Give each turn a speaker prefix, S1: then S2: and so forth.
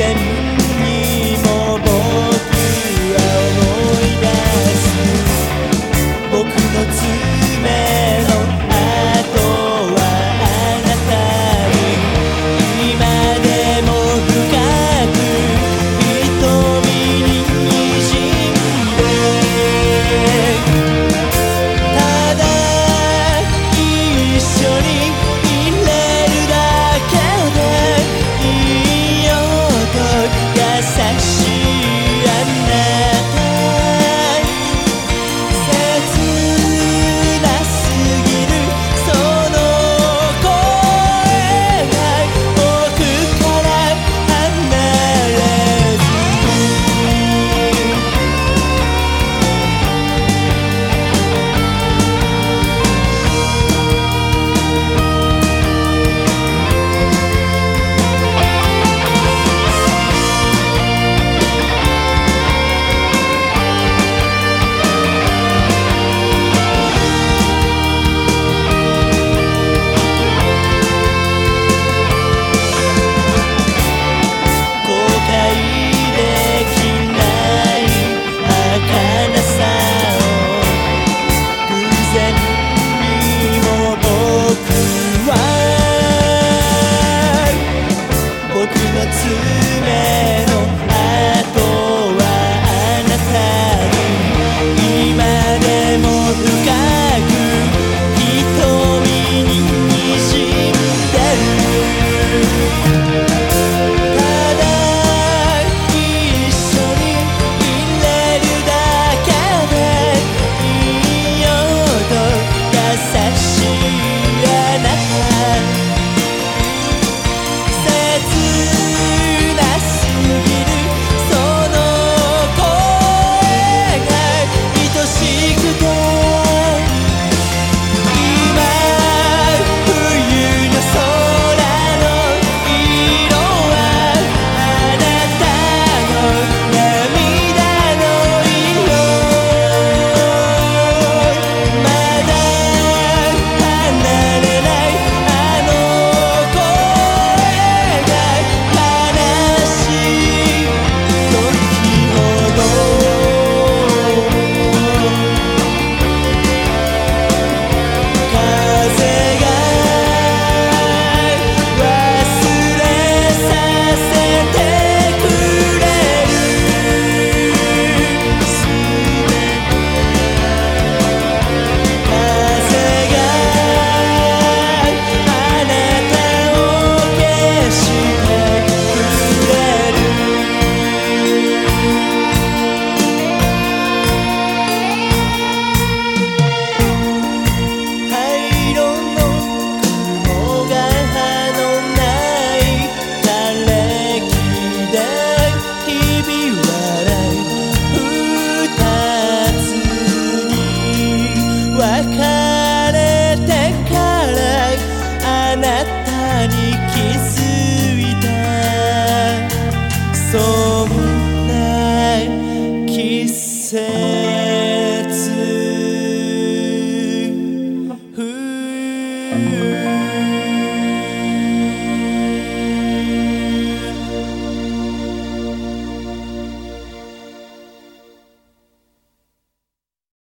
S1: and そんな季節